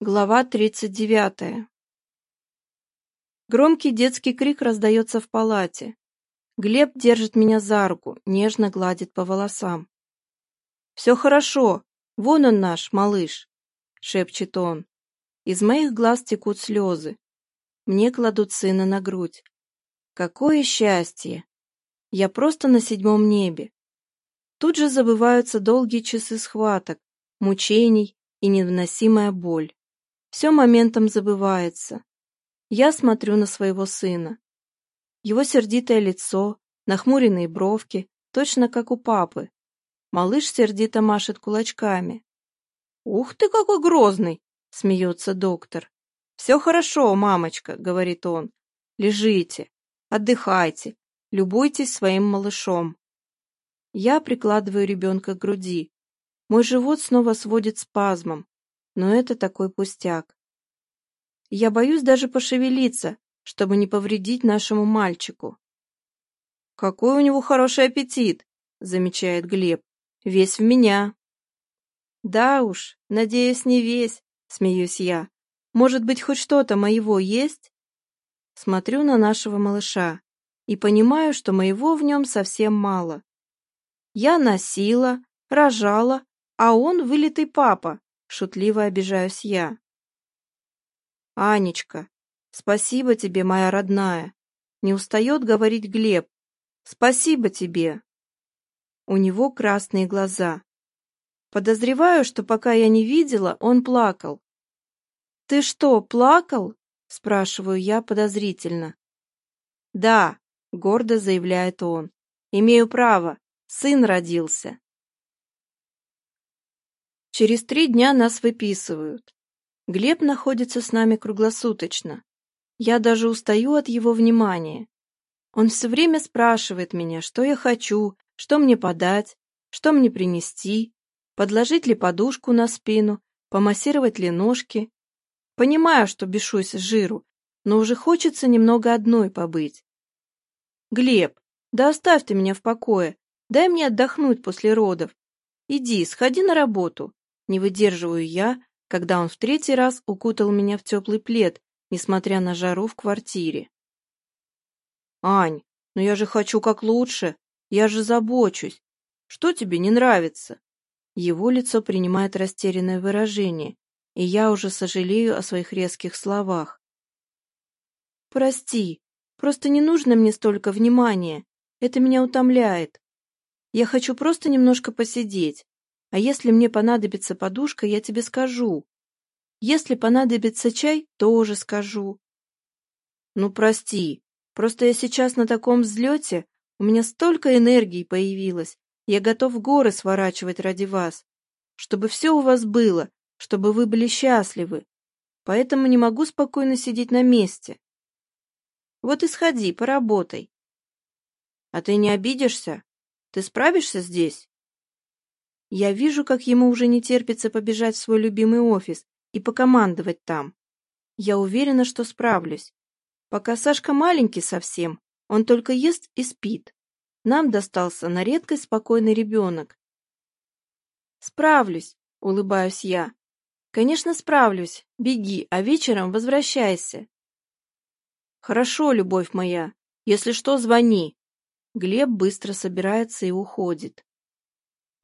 Глава 39. Громкий детский крик раздается в палате. Глеб держит меня за руку, нежно гладит по волосам. «Все хорошо, вон он наш, малыш», — шепчет он. Из моих глаз текут слезы. Мне кладут сына на грудь. Какое счастье! Я просто на седьмом небе. Тут же забываются долгие часы схваток, мучений и невыносимая боль все моментом забывается. Я смотрю на своего сына. Его сердитое лицо, нахмуренные бровки, точно как у папы. Малыш сердито машет кулачками. «Ух ты, какой грозный!» — смеется доктор. «Все хорошо, мамочка», — говорит он. «Лежите, отдыхайте, любуйтесь своим малышом». Я прикладываю ребенка к груди. Мой живот снова сводит спазмом но это такой пустяк. Я боюсь даже пошевелиться, чтобы не повредить нашему мальчику. «Какой у него хороший аппетит!» — замечает Глеб. «Весь в меня!» «Да уж, надеюсь, не весь!» — смеюсь я. «Может быть, хоть что-то моего есть?» Смотрю на нашего малыша и понимаю, что моего в нем совсем мало. Я носила, рожала, а он вылитый папа. — шутливо обижаюсь я. «Анечка, спасибо тебе, моя родная!» — не устает говорить Глеб. «Спасибо тебе!» У него красные глаза. Подозреваю, что пока я не видела, он плакал. «Ты что, плакал?» — спрашиваю я подозрительно. «Да», — гордо заявляет он, — «имею право, сын родился». Через три дня нас выписывают. Глеб находится с нами круглосуточно. Я даже устаю от его внимания. Он все время спрашивает меня, что я хочу, что мне подать, что мне принести, подложить ли подушку на спину, помассировать ли ножки. Понимаю, что бешусь с жиру, но уже хочется немного одной побыть. Глеб, да оставь ты меня в покое, дай мне отдохнуть после родов. Иди, сходи на работу, не выдерживаю я, когда он в третий раз укутал меня в теплый плед, несмотря на жару в квартире. «Ань, но я же хочу как лучше, я же забочусь. Что тебе не нравится?» Его лицо принимает растерянное выражение, и я уже сожалею о своих резких словах. «Прости, просто не нужно мне столько внимания, это меня утомляет. Я хочу просто немножко посидеть, а если мне понадобится подушка, я тебе скажу. Если понадобится чай, тоже скажу. Ну, прости, просто я сейчас на таком взлете, у меня столько энергии появилось, я готов горы сворачивать ради вас, чтобы все у вас было, чтобы вы были счастливы, поэтому не могу спокойно сидеть на месте. Вот и сходи, поработай. А ты не обидишься? Ты справишься здесь? Я вижу, как ему уже не терпится побежать в свой любимый офис и покомандовать там. Я уверена, что справлюсь. Пока Сашка маленький совсем, он только ест и спит. Нам достался на редкость спокойный ребенок. «Справлюсь», — улыбаюсь я. «Конечно, справлюсь. Беги, а вечером возвращайся». «Хорошо, любовь моя. Если что, звони». Глеб быстро собирается и уходит.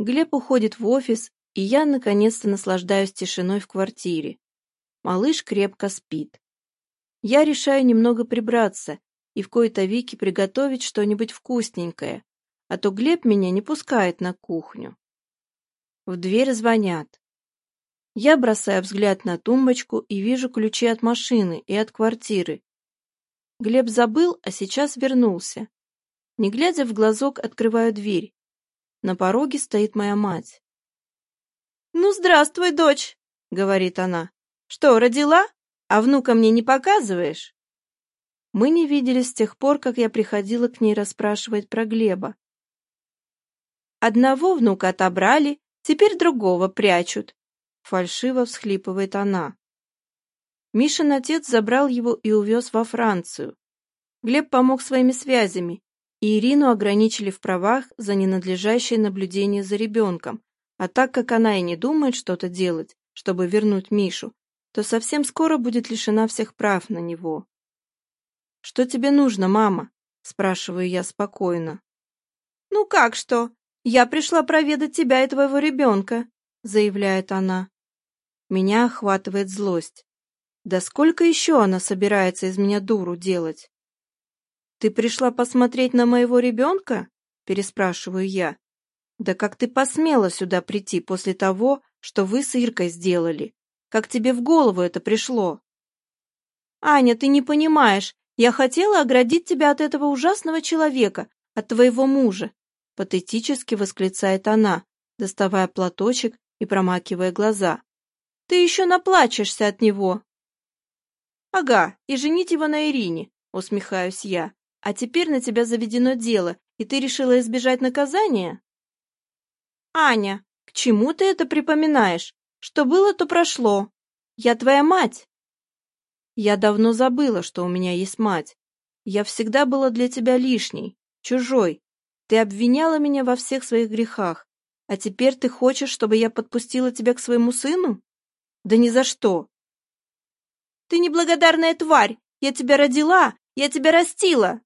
Глеб уходит в офис, и я наконец-то наслаждаюсь тишиной в квартире. Малыш крепко спит. Я решаю немного прибраться и в кои-то веки приготовить что-нибудь вкусненькое, а то Глеб меня не пускает на кухню. В дверь звонят. Я бросаю взгляд на тумбочку и вижу ключи от машины и от квартиры. Глеб забыл, а сейчас вернулся. Не глядя в глазок, открываю дверь на пороге стоит моя мать. «Ну, здравствуй, дочь!» — говорит она. «Что, родила? А внука мне не показываешь?» Мы не виделись с тех пор, как я приходила к ней расспрашивать про Глеба. «Одного внука отобрали, теперь другого прячут», — фальшиво всхлипывает она. Мишин отец забрал его и увез во Францию. Глеб помог своими связями, и Ирину ограничили в правах за ненадлежащее наблюдение за ребенком, а так как она и не думает что-то делать, чтобы вернуть Мишу, то совсем скоро будет лишена всех прав на него. «Что тебе нужно, мама?» – спрашиваю я спокойно. «Ну как что? Я пришла проведать тебя и твоего ребенка», – заявляет она. Меня охватывает злость. Да сколько еще она собирается из меня дуру делать? «Ты пришла посмотреть на моего ребенка?» — переспрашиваю я. «Да как ты посмела сюда прийти после того, что вы с Иркой сделали? Как тебе в голову это пришло?» «Аня, ты не понимаешь. Я хотела оградить тебя от этого ужасного человека, от твоего мужа», — патетически восклицает она, доставая платочек и промакивая глаза. «Ты еще наплачешься от него». «Ага, и женить его на Ирине», — усмехаюсь я. А теперь на тебя заведено дело, и ты решила избежать наказания? Аня, к чему ты это припоминаешь? Что было, то прошло. Я твоя мать. Я давно забыла, что у меня есть мать. Я всегда была для тебя лишней, чужой. Ты обвиняла меня во всех своих грехах. А теперь ты хочешь, чтобы я подпустила тебя к своему сыну? Да ни за что. Ты неблагодарная тварь! Я тебя родила! Я тебя растила!»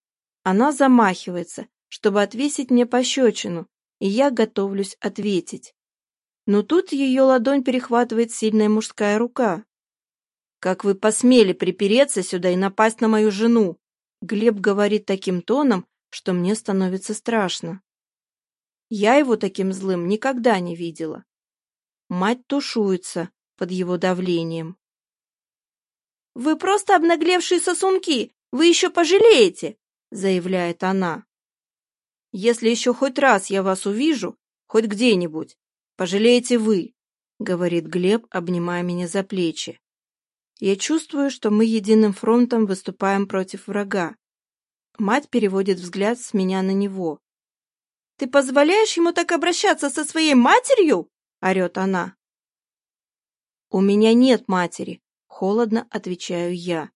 Она замахивается, чтобы отвесить мне пощечину, и я готовлюсь ответить. Но тут ее ладонь перехватывает сильная мужская рука. «Как вы посмели припереться сюда и напасть на мою жену?» Глеб говорит таким тоном, что мне становится страшно. Я его таким злым никогда не видела. Мать тушуется под его давлением. «Вы просто обнаглевшие сосунки! Вы еще пожалеете!» заявляет она. «Если еще хоть раз я вас увижу, хоть где-нибудь, пожалеете вы», говорит Глеб, обнимая меня за плечи. Я чувствую, что мы единым фронтом выступаем против врага. Мать переводит взгляд с меня на него. «Ты позволяешь ему так обращаться со своей матерью?» — орет она. «У меня нет матери», — холодно отвечаю я.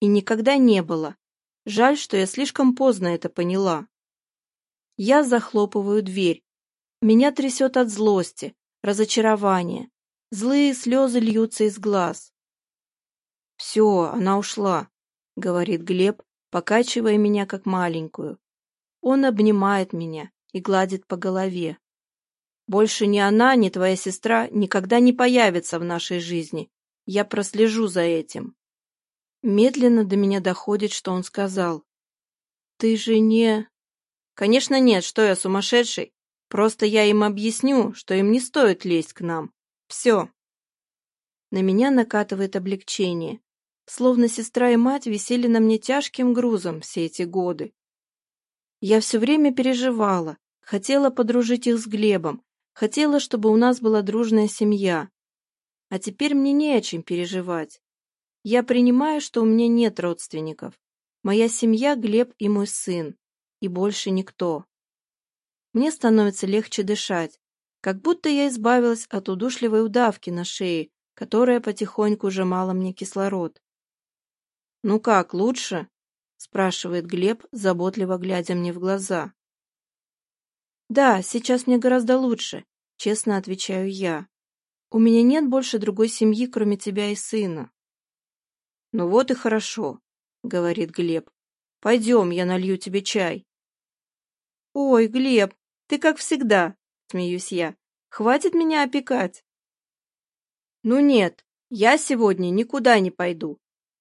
«И никогда не было. Жаль, что я слишком поздно это поняла. Я захлопываю дверь. Меня трясет от злости, разочарования. Злые слезы льются из глаз. «Все, она ушла», — говорит Глеб, покачивая меня как маленькую. Он обнимает меня и гладит по голове. «Больше ни она, ни твоя сестра никогда не появятся в нашей жизни. Я прослежу за этим». Медленно до меня доходит, что он сказал. «Ты же не...» «Конечно нет, что я сумасшедший. Просто я им объясню, что им не стоит лезть к нам. Все». На меня накатывает облегчение. Словно сестра и мать висели на мне тяжким грузом все эти годы. Я все время переживала, хотела подружить их с Глебом, хотела, чтобы у нас была дружная семья. А теперь мне не о чем переживать. Я принимаю, что у меня нет родственников. Моя семья, Глеб и мой сын. И больше никто. Мне становится легче дышать, как будто я избавилась от удушливой удавки на шее, которая потихоньку сжимала мне кислород. «Ну как, лучше?» — спрашивает Глеб, заботливо глядя мне в глаза. «Да, сейчас мне гораздо лучше», — честно отвечаю я. «У меня нет больше другой семьи, кроме тебя и сына». «Ну вот и хорошо», — говорит Глеб. «Пойдем, я налью тебе чай». «Ой, Глеб, ты как всегда», — смеюсь я. «Хватит меня опекать». «Ну нет, я сегодня никуда не пойду.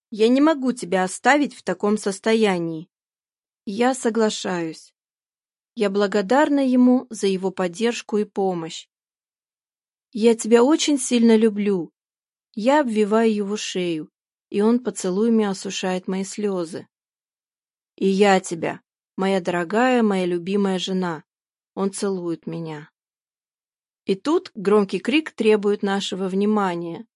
Я не могу тебя оставить в таком состоянии». Я соглашаюсь. Я благодарна ему за его поддержку и помощь. «Я тебя очень сильно люблю». Я обвиваю его шею, и он, поцелуями осушает мои слезы. «И я тебя, моя дорогая, моя любимая жена!» Он целует меня. И тут громкий крик требует нашего внимания.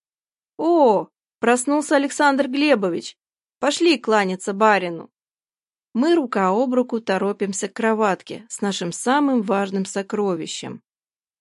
«О, проснулся Александр Глебович! Пошли кланяться барину!» Мы рука об руку торопимся к кроватке с нашим самым важным сокровищем.